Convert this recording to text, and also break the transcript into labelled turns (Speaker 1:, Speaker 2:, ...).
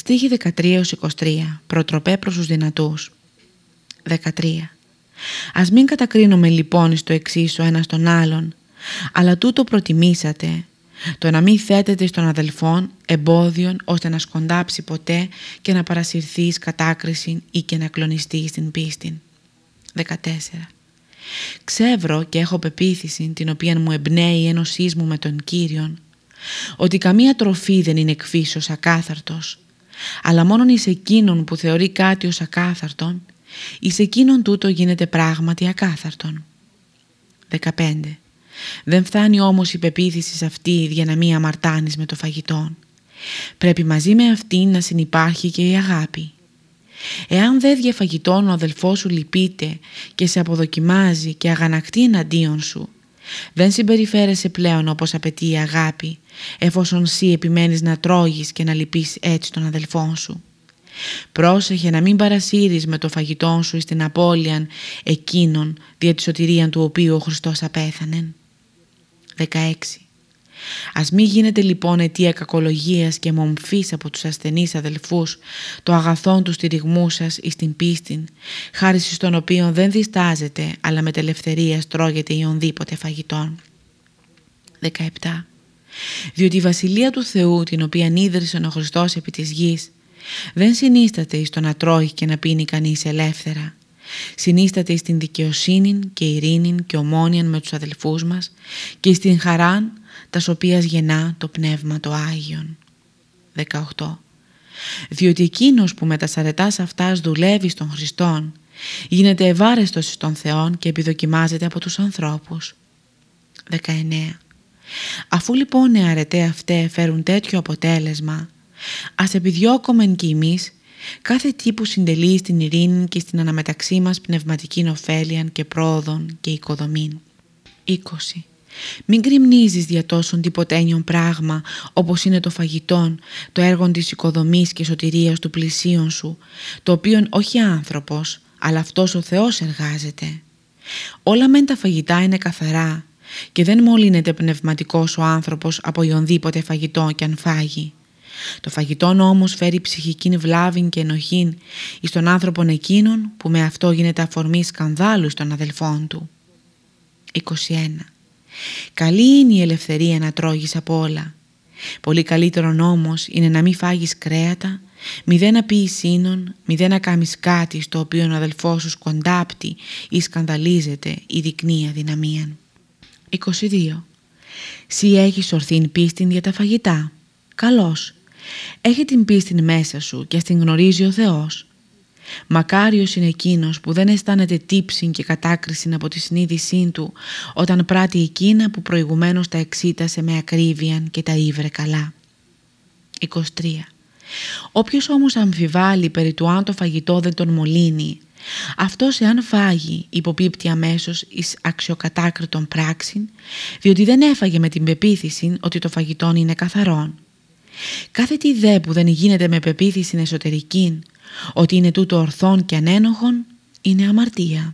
Speaker 1: Στίχη 13-23. Προτροπέ προς τους δυνατούς. 13. Ας μην κατακρίνουμε λοιπόν στο εξής ο ένας τον άλλον, αλλά τούτο προτιμήσατε, το να μην θέτετε στον αδελφόν εμπόδιον ώστε να σκοντάψει ποτέ και να παρασυρθεί κατάκριση ή και να κλονιστεί στην πίστη. 14. Ξεύρω και έχω πεποίθηση την οποία μου εμπνέει η ένωσής μου με τον Κύριον ότι καμία τροφή δεν είναι εκφύσως ακάθαρτος αλλά μόνον εις εκείνον που θεωρεί κάτι ως ακάθαρτον εις εκείνον τούτο γίνεται πράγματι ακάθαρτον. 15. Δεν φτάνει όμως η πεποίθηση σε αυτή για να μην αμαρτάνεις με το φαγητό. Πρέπει μαζί με αυτήν να συνυπάρχει και η αγάπη. Εάν δεν διαφαγητών ο αδελφός σου λυπείται και σε αποδοκιμάζει και αγανακτεί εναντίον σου, δεν συμπεριφέρεσαι πλέον όπως απαιτεί η αγάπη, εφόσον σύ επιμένεις να τρώγεις και να λυπείς έτσι τον αδελφό σου. Πρόσεχε να μην παρασύρεις με το φαγητό σου στην απώλεια εκείνον δια τη σωτηρία του οποίου ο Χριστός απέθανε. 16. Ας μη γίνεται λοιπόν αιτία κακολογίας και μομφής από τους ασθενείς αδελφούς το αγαθόν τους στηριγμού σας εις την πίστη, χάρη στον οποίο δεν διστάζετε αλλά με τελευθερία στρώγεται ή ονδήποτε φαγητόν. 17. Διότι η Βασιλεία του Θεού την οποία ίδρυσε ο Χριστός επί της γης δεν συνίσταται εις το να τρώει και να πίνει κανείς ελεύθερα. Συνίσταται εις την δικαιοσύνη και ειρήνη και ομόνιαν με τους αδελφούς μας και στην χαράν τας οποίας γεννά το Πνεύμα το Άγιον. 18. Διότι εκείνος που με τα σαρετάς αυτάς δουλεύει στον Χριστόν γίνεται ευάρεστος στον Θεόν και επιδοκιμάζεται από τους ανθρώπους. 19. Αφού λοιπόν οι αρετέ αυτέ φέρουν τέτοιο αποτέλεσμα ας επιδιώκομεν κι εμείς κάθε τι που συντελεί στην ειρήνη και στην αναμεταξύ μας πνευματική ωφέλεια και πρόοδον και οικοδομήν. 20. Μην κρυμνίζεις για τόσον τίποτε πράγμα όπως είναι το φαγητόν, το έργο της οικοδομής και σωτηρίας του πλησίον σου, το οποίο όχι άνθρωπος, αλλά αυτός ο Θεός εργάζεται. Όλα μεν τα φαγητά είναι καθαρά και δεν μολύνεται πνευματικός ο άνθρωπος από οιονδήποτε φαγητό και αν φάγει. Το φαγητόν όμως φέρει ψυχική βλάβη και ενοχή εις τον άνθρωπον εκείνον που με αυτό γίνεται αφορμή σκανδάλου στον αδελφόν του. 21. Καλή είναι η ελευθερία να τρώγεις από όλα. Πολύ καλύτερον όμως είναι να μην φάγεις κρέατα, μη δεν να πεις σύνον, μη δεν να κάνεις κάτι στο οποίο ο αδελφός σου σκοντάπτει ή σκανδαλίζεται ή δεικνύει αδυναμία. 22. Σύ έχεις ορθήν πίστη για τα φαγητά. Καλώς. Έχει την πίστη μέσα σου και την γνωρίζει ο Θεός. Μακάριος είναι εκείνος που δεν αισθάνεται τύψη και κατάκριση από τη συνείδησή του όταν πράττει εκείνα που προηγουμένως τα εξήτασε με ακρίβεια και τα ήβρε καλά. 23. Όποιος όμως αμφιβάλλει περί του αν το φαγητό δεν τον μολύνει, αυτός εάν φάγει υποπίπτει αμέσως εις αξιοκατάκριτον πράξη, διότι δεν έφαγε με την πεποίθηση ότι το φαγητό είναι καθαρόν. Κάθε τι δε που δεν γίνεται με πεποίθηση εσωτερική ότι είναι τούτο ορθόν και ανένοχον είναι αμαρτία.